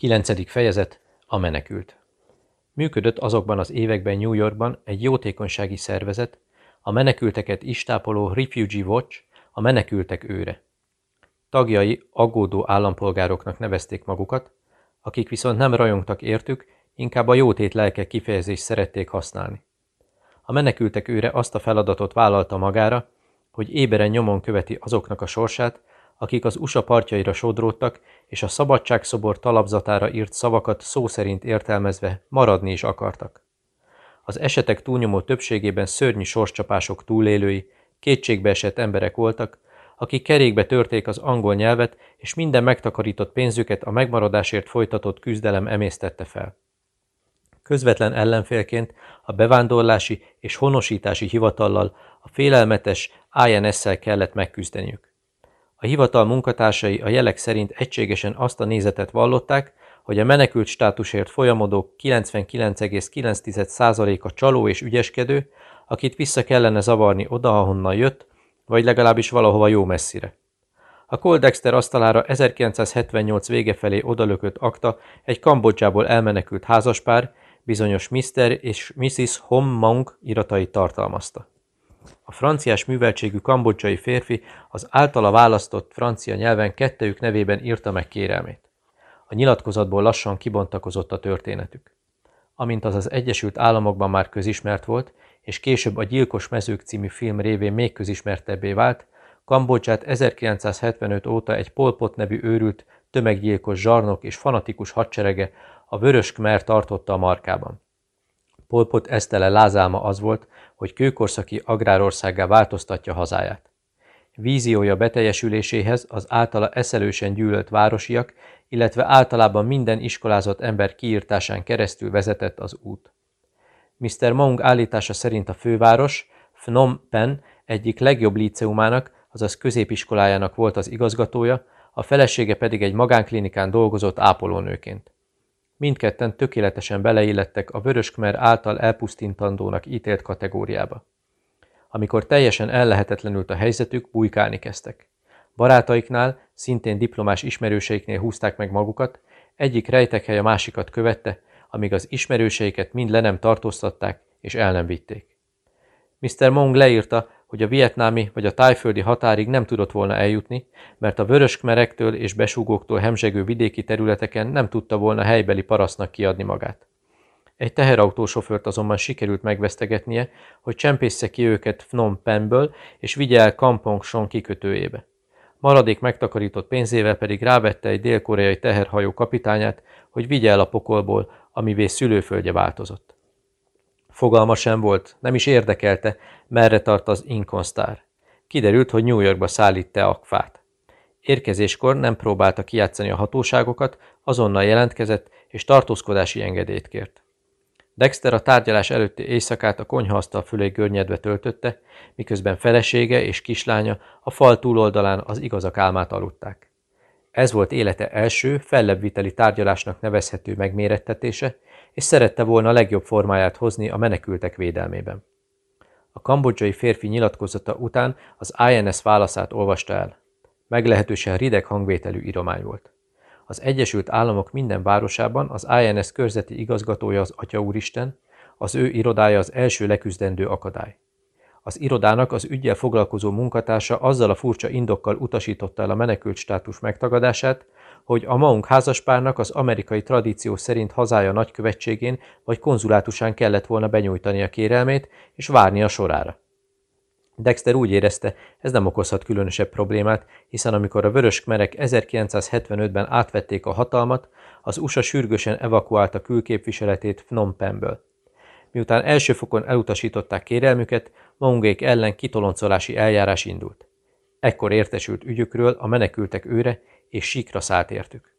Kilencedik fejezet A menekült Működött azokban az években New Yorkban egy jótékonysági szervezet, a menekülteket istápoló Refugee Watch, a menekültek őre. Tagjai aggódó állampolgároknak nevezték magukat, akik viszont nem rajongtak értük, inkább a jótét lelke kifejezést szerették használni. A menekültek őre azt a feladatot vállalta magára, hogy éberen nyomon követi azoknak a sorsát, akik az USA partjaira sodródtak, és a szabadságszobor talapzatára írt szavakat szó szerint értelmezve maradni is akartak. Az esetek túlnyomó többségében szörnyű sorscsapások túlélői, kétségbeesett emberek voltak, akik kerékbe törték az angol nyelvet, és minden megtakarított pénzüket a megmaradásért folytatott küzdelem emésztette fel. Közvetlen ellenfélként a bevándorlási és honosítási hivatallal a félelmetes INS-szel kellett megküzdeniük. A hivatal munkatársai a jelek szerint egységesen azt a nézetet vallották, hogy a menekült státusért folyamodók 99,9%-a csaló és ügyeskedő, akit vissza kellene zavarni oda, ahonnan jött, vagy legalábbis valahova jó messzire. A Coldexter asztalára 1978 vége felé odalökött akta egy Kambodzsából elmenekült házaspár, bizonyos Mr. és Mrs. Hom Monk iratait tartalmazta. A franciás műveltségű kambodzsai férfi az általa választott francia nyelven kettejük nevében írta meg kérelmét. A nyilatkozatból lassan kibontakozott a történetük. Amint az az Egyesült Államokban már közismert volt, és később a Gyilkos mezők című film révén még közismertebbé vált, Kambodzsát 1975 óta egy Polpot nevű őrült, tömeggyilkos zsarnok és fanatikus hadserege, a Vörös Khmer tartotta a markában. Polpot esztele lázálma az volt, hogy kőkorszaki agrárországgá változtatja hazáját. Víziója beteljesüléséhez az általa eszelősen gyűlölt városiak, illetve általában minden iskolázott ember kiírtásán keresztül vezetett az út. Mr. Mong állítása szerint a főváros, Phnom Penh egyik legjobb líceumának, azaz középiskolájának volt az igazgatója, a felesége pedig egy magánklinikán dolgozott ápolónőként. Mindketten tökéletesen beleillettek a Vöröskmer által elpusztintandónak ítélt kategóriába. Amikor teljesen ellehetetlenült a helyzetük, bujkálni kezdtek. Barátaiknál, szintén diplomás ismerőseiknél húzták meg magukat, egyik rejtekhely a másikat követte, amíg az ismerőseiket mind le nem tartóztatták és el nem vitték. Mr. Mong leírta, hogy a vietnámi vagy a tájföldi határig nem tudott volna eljutni, mert a vöröskmerektől és besúgóktól hemzsegő vidéki területeken nem tudta volna helybeli parasznak kiadni magát. Egy teherautósofőrt azonban sikerült megvesztegetnie, hogy csempészze ki őket Phnom Penhből és vigye el Kampong Son kikötőjébe. Maradék megtakarított pénzével pedig rávette egy dél-koreai teherhajó kapitányát, hogy vigye el a pokolból, amivé szülőföldje változott. Fogalma sem volt, nem is érdekelte, merre tart az Inkonsztár. Kiderült, hogy New Yorkba szállít akfát. Érkezéskor nem próbálta kijátszani a hatóságokat, azonnal jelentkezett és tartózkodási engedélyt kért. Dexter a tárgyalás előtti éjszakát a konyhaasztal fölé görnyedve töltötte, miközben felesége és kislánya a fal túloldalán az igazak álmát aludták. Ez volt élete első, fellebbviteli tárgyalásnak nevezhető megmérettetése, és szerette volna a legjobb formáját hozni a menekültek védelmében. A kambodzsai férfi nyilatkozata után az INS válaszát olvasta el. Meglehetősen rideg hangvételű iromány volt. Az Egyesült Államok minden városában az INS körzeti igazgatója az Atya Úristen, az ő irodája az első leküzdendő akadály. Az irodának az ügyel foglalkozó munkatársa azzal a furcsa indokkal utasította el a menekült státus megtagadását, hogy a Maung házaspárnak az amerikai tradíció szerint hazája nagykövetségén vagy konzulátusán kellett volna benyújtani a kérelmét és várni a sorára. Dexter úgy érezte, ez nem okozhat különösebb problémát, hiszen amikor a vörös kmerek 1975-ben átvették a hatalmat, az USA sürgősen evakuálta külképviseletét Phnom Penhből. Miután első fokon elutasították kérelmüket, Maungék ellen kitoloncolási eljárás indult. Ekkor értesült ügyükről a menekültek őre, és síkra szállt értük.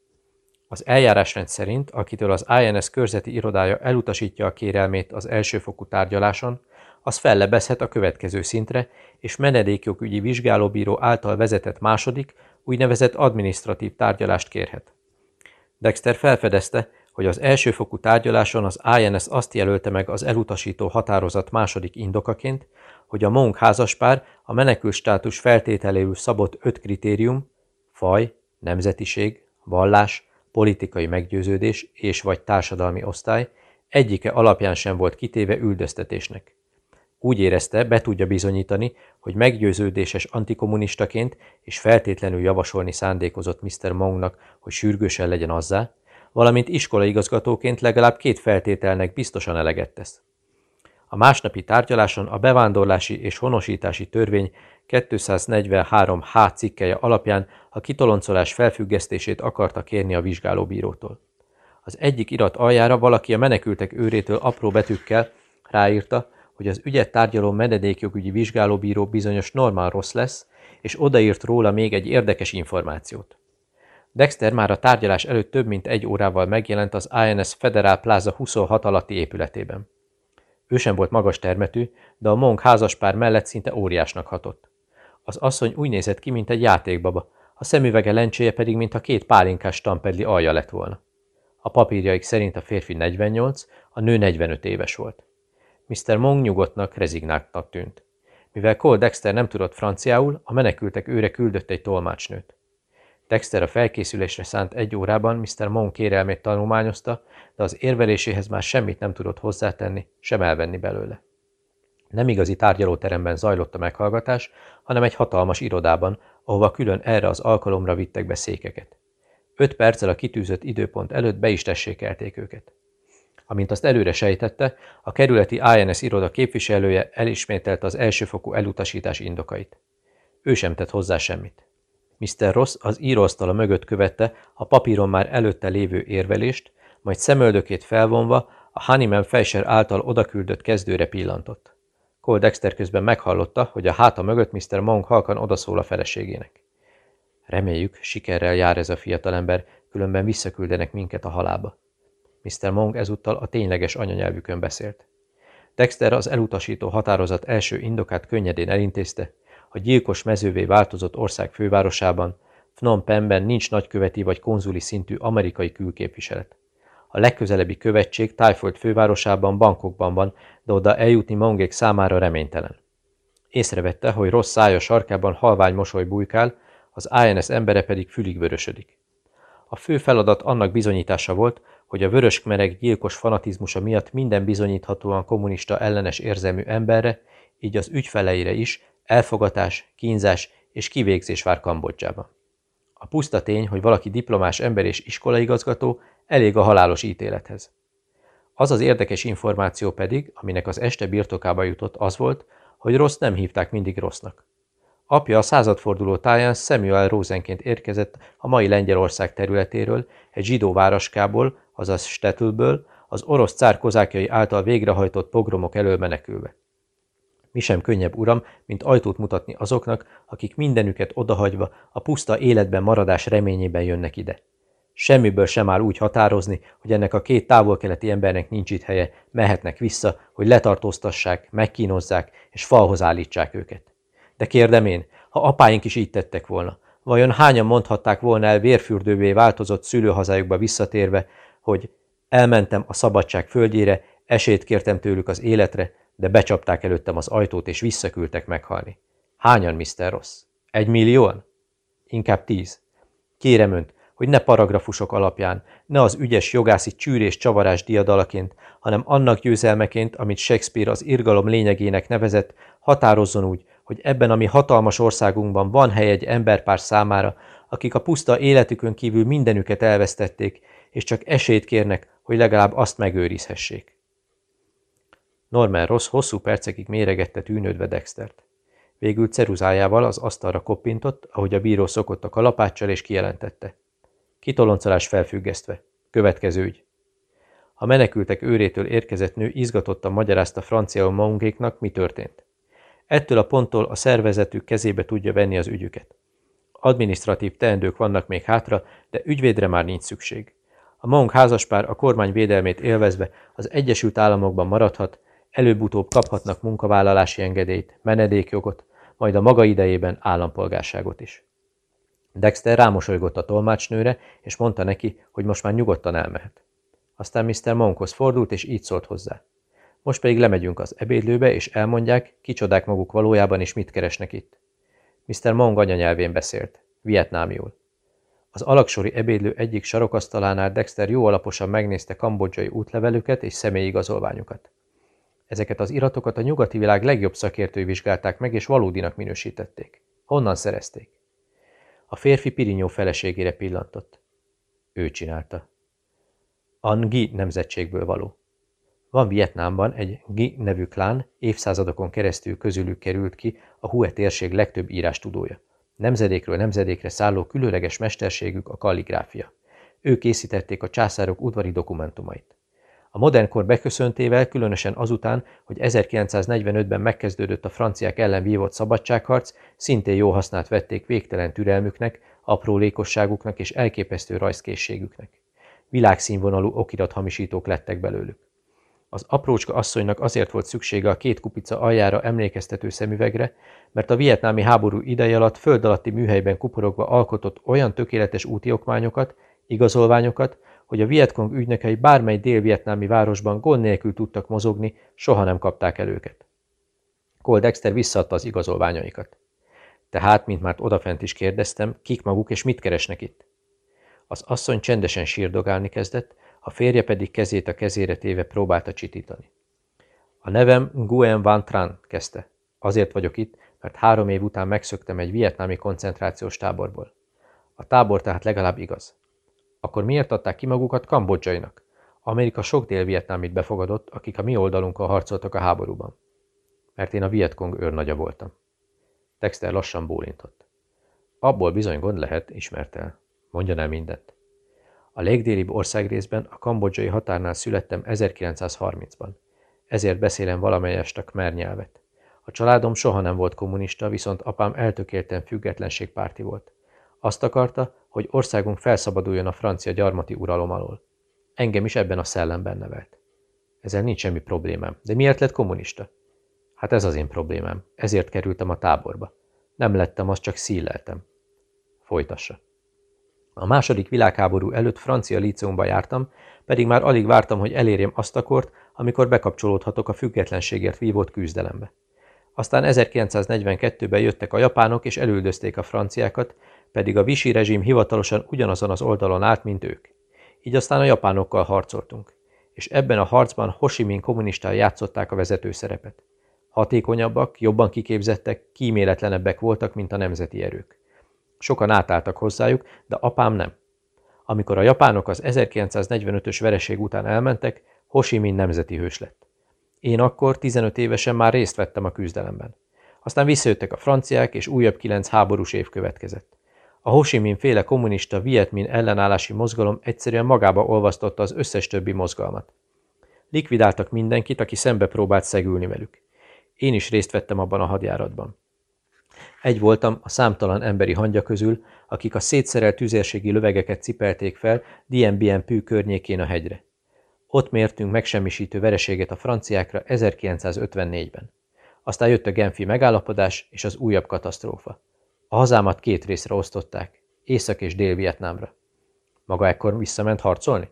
Az eljárásrend szerint, akitől az INS körzeti irodája elutasítja a kérelmét az elsőfokú tárgyaláson, az fellebezhet a következő szintre, és menedékjogügyi vizsgálóbíró által vezetett második, úgynevezett administratív tárgyalást kérhet. Dexter felfedezte, hogy az elsőfokú tárgyaláson az INS azt jelölte meg az elutasító határozat második indokaként, hogy a Monk házaspár a menekül státus feltételéül szabott öt kritérium, faj, nemzetiség, vallás, politikai meggyőződés és vagy társadalmi osztály egyike alapján sem volt kitéve üldöztetésnek. Úgy érezte, be tudja bizonyítani, hogy meggyőződéses antikommunistaként és feltétlenül javasolni szándékozott Mr. Mongnak, hogy sürgősen legyen azzá, valamint iskolaigazgatóként legalább két feltételnek biztosan eleget tesz. A másnapi tárgyaláson a bevándorlási és honosítási törvény 243H cikkeje alapján a kitoloncolás felfüggesztését akarta kérni a vizsgálóbírótól. Az egyik irat aljára valaki a menekültek őrétől apró betűkkel ráírta, hogy az ügyet tárgyaló menedékjogügyi vizsgálóbíró bizonyos Norman Ross lesz, és odaírt róla még egy érdekes információt. Dexter már a tárgyalás előtt több mint egy órával megjelent az INS Federal Plaza 26 alatti épületében. Ő sem volt magas termetű, de a Monk házaspár mellett szinte óriásnak hatott. Az asszony úgy nézett ki, mint egy játékbaba, a szemüvege lencséje pedig, mint a két pálinkás stampedli alja lett volna. A papírjaik szerint a férfi 48, a nő 45 éves volt. Mr. Monk nyugodtnak, rezignáltnak tűnt. Mivel Cole Dexter nem tudott franciául, a menekültek őre küldött egy tolmácsnőt. Dexter a felkészülésre szánt egy órában Mr. Monk kérelmét tanulmányozta, de az érveléséhez már semmit nem tudott hozzátenni, sem elvenni belőle. Nem igazi tárgyalóteremben zajlott a meghallgatás, hanem egy hatalmas irodában, ahova külön erre az alkalomra vittek be székeket. Öt perccel a kitűzött időpont előtt be is tessékelték őket. Amint azt előre sejtette, a kerületi INS iroda képviselője elismételte az elsőfokú elutasítás indokait. Ő sem tett hozzá semmit. Mr. Ross az íróasztala mögött követte a papíron már előtte lévő érvelést, majd szemöldökét felvonva a Honeyman Fleischer által odaküldött kezdőre pillantott. Cole Dexter közben meghallotta, hogy a háta mögött Mr. Monk halkan odaszól a feleségének. Reméljük, sikerrel jár ez a fiatalember, különben visszaküldenek minket a halába. Mr. Monk ezúttal a tényleges anyanyelvükön beszélt. Dexter az elutasító határozat első indokát könnyedén elintézte, a gyilkos mezővé változott ország fővárosában, Phnom Penhben nincs nagyköveti vagy konzuli szintű amerikai külképviselet. A legközelebbi követség Tájföld fővárosában, Bankokban van, de oda eljutni Mongék számára reménytelen. Észrevette, hogy rossz szája sarkában halvány mosoly bujkál, az INS embere pedig fülig vörösödik. A fő feladat annak bizonyítása volt, hogy a vöröskmereg gyilkos fanatizmusa miatt minden bizonyíthatóan kommunista ellenes érzelmű emberre, így az ügyfeleire is elfogatás, kínzás és kivégzés vár Kambodzsában. A puszta tény, hogy valaki diplomás ember és iskolaigazgató, elég a halálos ítélethez. Az az érdekes információ pedig, aminek az este birtokába jutott, az volt, hogy rossz nem hívták mindig rossznak. Apja a századforduló táján Samuel Rosenként érkezett a mai Lengyelország területéről, egy zsidó városkából, azaz Stettlből, az orosz cár kozákjai által végrehajtott pogromok elől menekülve. Mi sem könnyebb, uram, mint ajtót mutatni azoknak, akik mindenüket odahagyva a puszta életben maradás reményében jönnek ide. Semmiből sem áll úgy határozni, hogy ennek a két távol-keleti embernek nincs itt helye, mehetnek vissza, hogy letartóztassák, megkínozzák és falhoz állítsák őket. De kérdem én, ha apáink is így tettek volna, vajon hányan mondhatták volna el vérfürdővé változott szülőhazájukba visszatérve, hogy elmentem a szabadság földjére, esélyt kértem tőlük az életre, de becsapták előttem az ajtót és visszaküldtek meghalni. Hányan, Mr. Ross? Egy millióan? Inkább tíz. Kérem önt, hogy ne paragrafusok alapján, ne az ügyes jogászi csűrés csavarás diadalaként, hanem annak győzelmeként, amit Shakespeare az irgalom lényegének nevezett, határozzon úgy, hogy ebben a mi hatalmas országunkban van hely egy emberpár számára, akik a puszta életükön kívül mindenüket elvesztették, és csak esélyt kérnek, hogy legalább azt megőrizhessék. Norman Ross hosszú percekig méregette tűnődve Dextert. Végül ceruzájával az asztalra koppintott, ahogy a bíró szokott a kalapáccsal, és kijelentette. Kitoloncolás felfüggesztve. Következő ügy. A menekültek őrétől érkezett nő izgatottan magyarázta francia maungéknak, mi történt. Ettől a ponttól a szervezetük kezébe tudja venni az ügyüket. Administratív teendők vannak még hátra, de ügyvédre már nincs szükség. A Monk házaspár a kormány védelmét élvezve az Egyesült Államokban maradhat, előbb-utóbb kaphatnak munkavállalási engedélyt, menedékjogot, majd a maga idejében állampolgárságot is. Dexter rámosolygott a tolmácsnőre, és mondta neki, hogy most már nyugodtan elmehet. Aztán Mr. Monkhoz fordult, és így szólt hozzá. Most pedig lemegyünk az ebédlőbe, és elmondják, kicsodák maguk valójában, és mit keresnek itt. Mr. Monk anyanyelvén beszélt, vietnámiul. Az alaksori ebédlő egyik sarokasztalánál Dexter jó alaposan megnézte kambodzsai útlevelüket és személyigazolványukat. Ezeket az iratokat a nyugati világ legjobb szakértői vizsgálták meg, és valódinak minősítették. Honnan szerezték? A férfi Pirinyó feleségére pillantott. Ő csinálta. Angi nemzetségből való. Van Vietnámban egy Gi nevű klán, évszázadokon keresztül közülük került ki a Hue térség legtöbb írástudója. Nemzedékről nemzedékre szálló különleges mesterségük a kalligráfia. Ők készítették a császárok udvari dokumentumait. A modern kor beköszöntével, különösen azután, hogy 1945-ben megkezdődött a franciák ellen vívott szabadságharc, szintén jó hasznát vették végtelen türelmüknek, aprólékosságuknak és elképesztő rajzkészségüknek. Világszínvonalú okirathamisítók lettek belőlük. Az aprócska asszonynak azért volt szüksége a két kupica aljára emlékeztető szemüvegre, mert a vietnámi háború ideje alatt föld alatti műhelyben kuporogva alkotott olyan tökéletes úti igazolványokat, hogy a Vietkong ügynökei bármely dél-vietnámi városban gond nélkül tudtak mozogni, soha nem kapták el őket. Cole Dexter visszaadta az igazolványaikat. Tehát, mint már odafent is kérdeztem, kik maguk és mit keresnek itt? Az asszony csendesen sírdogálni kezdett, a férje pedig kezét a kezére téve próbálta csitítani. A nevem Nguyen Van Tran, kezdte. Azért vagyok itt, mert három év után megszöktem egy vietnámi koncentrációs táborból. A tábor tehát legalább igaz. Akkor miért adták ki magukat kambodzsainak? Amerika sok dél-vietnámit befogadott, akik a mi oldalunkkal harcoltak a háborúban. Mert én a Vietkong őrnagya voltam. Dexter lassan bólintott. Abból bizony gond lehet, ismert el. Mondjon el mindent. A legdélibb országrészben, a kambodzsai határnál születtem 1930-ban. Ezért beszélem valamelyest a khmer nyelvet. A családom soha nem volt kommunista, viszont apám eltökélten függetlenségpárti volt. Azt akarta, hogy országunk felszabaduljon a francia gyarmati uralom alól. Engem is ebben a szellemben nevelt. Ezzel nincs semmi problémám. De miért lett kommunista? Hát ez az én problémám. Ezért kerültem a táborba. Nem lettem, azt csak szíleltem. Folytassa. A második világháború előtt francia líceumba jártam, pedig már alig vártam, hogy elérjem azt a kort, amikor bekapcsolódhatok a függetlenségért vívott küzdelembe. Aztán 1942-ben jöttek a japánok és elüldözték a franciákat, pedig a Vichy rezsim hivatalosan ugyanazon az oldalon állt, mint ők. Így aztán a japánokkal harcoltunk. És ebben a harcban Ho Chi Minh kommunistál játszották a vezető szerepet. Hatékonyabbak, jobban kiképzettek, kíméletlenebbek voltak, mint a nemzeti erők. Sokan átálltak hozzájuk, de apám nem. Amikor a japánok az 1945-ös vereség után elmentek, Ho Chi Minh nemzeti hős lett. Én akkor 15 évesen már részt vettem a küzdelemben. Aztán visszajöttek a franciák, és újabb kilenc háborús év következett. A Ho Chi Minh féle kommunista Vietmin ellenállási mozgalom egyszerűen magába olvasztotta az összes többi mozgalmat. Likvidáltak mindenkit, aki szembe próbált szegülni velük. Én is részt vettem abban a hadjáratban. Egy voltam a számtalan emberi hangya közül, akik a szétszerelt tüzérségi lövegeket cipelték fel Dien Bien Pű környékén a hegyre. Ott mértünk megsemmisítő vereséget a franciákra 1954-ben. Aztán jött a Genfi megállapodás és az újabb katasztrófa. A hazámat két részre osztották, Észak- és Dél-Vietnámra. Maga ekkor visszament harcolni?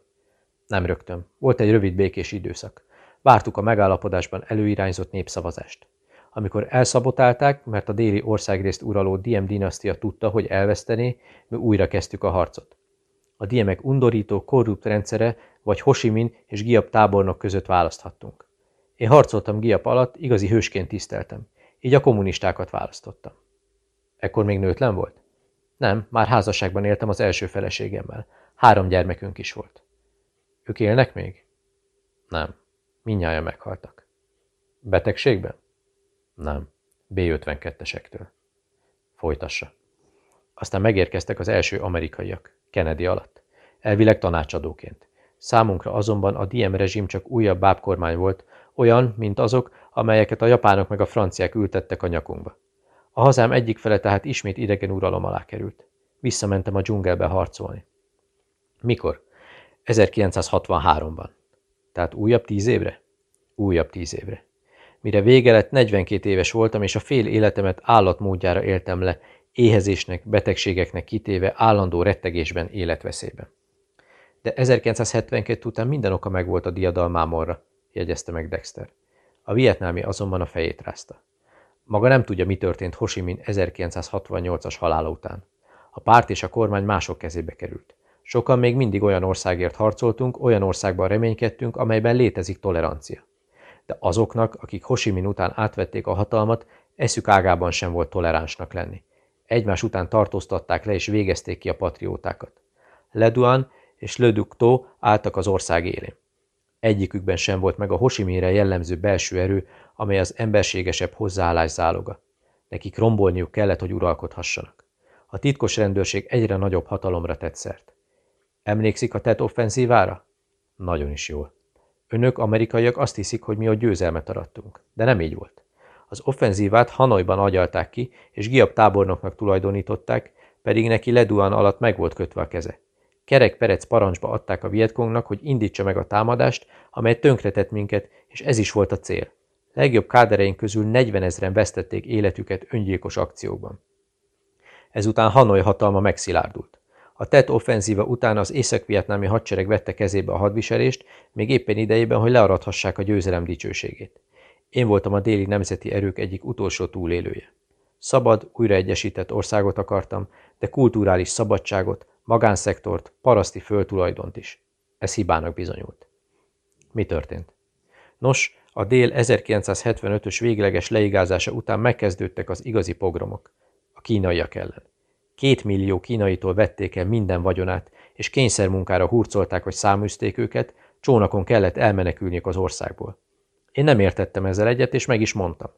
Nem rögtön. Volt egy rövid békés időszak. Vártuk a megállapodásban előirányzott népszavazást. Amikor elszabotálták, mert a déli országrészt uraló Diem dinasztia tudta, hogy elvesztené, mi újra kezdtük a harcot. A Diemek undorító, korrupt rendszere vagy Ho Chi Minh és Giap tábornok között választhattunk. Én harcoltam Giap alatt, igazi hősként tiszteltem, így a kommunistákat választottam. Ekkor még nőtlen volt? Nem, már házasságban éltem az első feleségemmel. Három gyermekünk is volt. Ők élnek még? Nem. Minnyája meghaltak. Betegségben? Nem. B-52-esektől. Folytassa. Aztán megérkeztek az első amerikaiak, Kennedy alatt. Elvileg tanácsadóként. Számunkra azonban a Diem rezsim csak újabb bábkormány volt, olyan, mint azok, amelyeket a japánok meg a franciák ültettek a nyakunkba. A hazám egyik fele tehát ismét idegen uralom alá került. Visszamentem a dzsungelbe harcolni. Mikor? 1963-ban. Tehát újabb tíz évre? Újabb tíz évre. Mire vége lett, 42 éves voltam, és a fél életemet állatmódjára éltem le, éhezésnek, betegségeknek kitéve, állandó rettegésben, életveszélyben. De 1972 után minden oka megvolt a diadalmámorra, jegyezte meg Dexter. A vietnámi azonban a fejét rázta. Maga nem tudja, mi történt Ho Chi Minh 1968-as halála után. A párt és a kormány mások kezébe került. Sokan még mindig olyan országért harcoltunk, olyan országban reménykedtünk, amelyben létezik tolerancia. De azoknak, akik Hosimin után átvették a hatalmat, eszük ágában sem volt toleránsnak lenni. Egymás után tartóztatták le és végezték ki a patriótákat. Leduan és Leducto álltak az ország élén. Egyikükben sem volt meg a Hosimire jellemző belső erő, amely az emberségesebb hozzáállás záloga. Nekik rombolniuk kellett, hogy uralkodhassanak. A titkos rendőrség egyre nagyobb hatalomra tett szert. Emlékszik a tett offenzívára? Nagyon is jól. Önök, amerikaiak azt hiszik, hogy mi a győzelmet arattunk, de nem így volt. Az offenzívát Hanoiban agyalták ki, és Giab tábornoknak tulajdonították, pedig neki leduan alatt meg volt kötve a keze. Kerek Perec parancsba adták a Vietkongnak, hogy indítsa meg a támadást, amely tönkretett minket, és ez is volt a cél. Legjobb kádereink közül 40 ezeren vesztették életüket öngyilkos akciókban. Ezután Hanoi hatalma megszilárdult. A TET offenzíva után az észak-vietnámi hadsereg vette kezébe a hadviselést, még éppen idejében, hogy learadhassák a győzelem dicsőségét. Én voltam a déli nemzeti erők egyik utolsó túlélője. Szabad, újraegyesített országot akartam, de kulturális szabadságot, magánszektort, paraszti földtulajdont is. Ez hibának bizonyult. Mi történt? Nos, a dél 1975-ös végleges leigázása után megkezdődtek az igazi pogromok. A kínaiak ellen. Két millió kínaitól vették el minden vagyonát, és kényszermunkára hurcolták, hogy száműzték őket, csónakon kellett elmenekülniük az országból. Én nem értettem ezzel egyet, és meg is mondtam.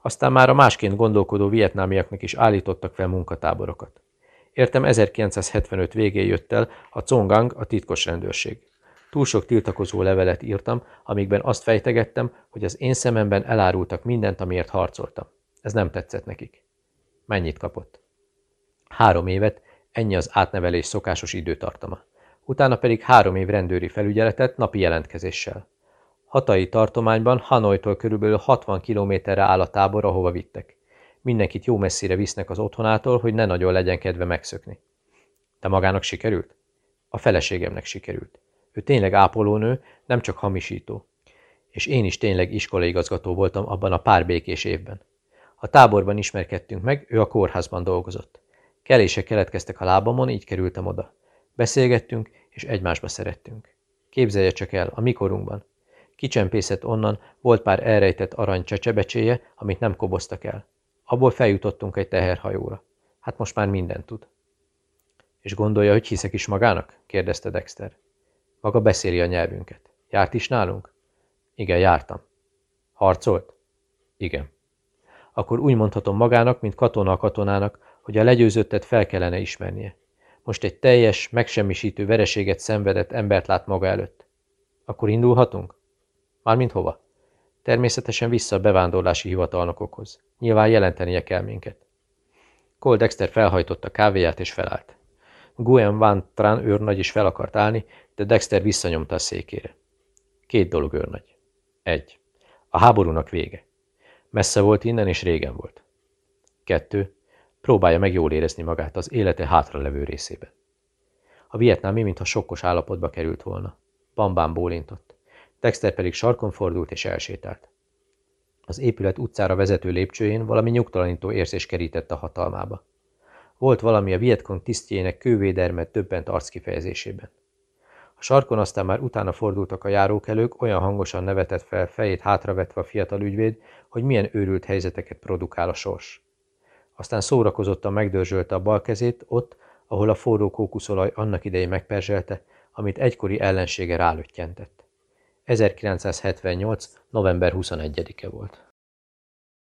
Aztán már a másként gondolkodó vietnámiaknak is állítottak fel munkatáborokat. Értem 1975 végén jött el a Congang, a titkos rendőrség. Túl sok tiltakozó levelet írtam, amikben azt fejtegettem, hogy az én szememben elárultak mindent, amiért harcoltam. Ez nem tetszett nekik. Mennyit kapott? Három évet, ennyi az átnevelés szokásos időtartama. Utána pedig három év rendőri felügyeletet napi jelentkezéssel. Hatai tartományban Hanoitól körülbelül 60 kilométerre áll a tábor, ahova vittek. Mindenkit jó messzire visznek az otthonától, hogy ne nagyon legyen kedve megszökni. De magának sikerült? A feleségemnek sikerült. Ő tényleg ápolónő, nem csak hamisító. És én is tényleg iskolaigazgató voltam abban a pár békés évben. A táborban ismerkedtünk meg, ő a kórházban dolgozott. Kelések keletkeztek a lábamon, így kerültem oda. Beszélgettünk, és egymásba szerettünk. Képzelje csak el, a mikorunkban. Kicsempészett onnan, volt pár elrejtett arany csecsebecséje, amit nem koboztak el. Abból feljutottunk egy teherhajóra. Hát most már mindent tud. És gondolja, hogy hiszek is magának? kérdezte Dexter. Maga beszéli a nyelvünket. Járt is nálunk? Igen, jártam. Harcolt? Igen. Akkor úgy mondhatom magának, mint katona a katonának, hogy a legyőzöttet fel kellene ismernie. Most egy teljes, megsemmisítő vereséget szenvedett embert lát maga előtt. Akkor indulhatunk? Mármint hova? Természetesen vissza a bevándorlási hivatalnokokhoz. Nyilván jelentenie kell minket. Cole Dexter felhajtotta kávéját és felállt. Guen Van Tran őrnagy is fel akart állni, de Dexter visszanyomta a székére. Két dolog őrnagy. Egy. A háborúnak vége. Messze volt innen, és régen volt. Kettő. Próbálja meg jól érezni magát az élete hátralevő részében. A vietnámi, mintha sokkos állapotba került volna. Bambán bólintott. Dexter pedig sarkon fordult és elsétált. Az épület utcára vezető lépcsőjén valami nyugtalanító érzés kerített a hatalmába. Volt valami a Vietkong tisztjének kővédermet döbbent arckifejezésében. A sarkon aztán már utána fordultak a járókelők, olyan hangosan nevetett fel fejét hátravetve a fiatal ügyvéd, hogy milyen őrült helyzeteket produkál a sors. Aztán szórakozottan megdörzsölte a bal kezét ott, ahol a forró kókuszolaj annak idején megperzselte, amit egykori ellensége rálöttyentett. 1978. november 21-e volt.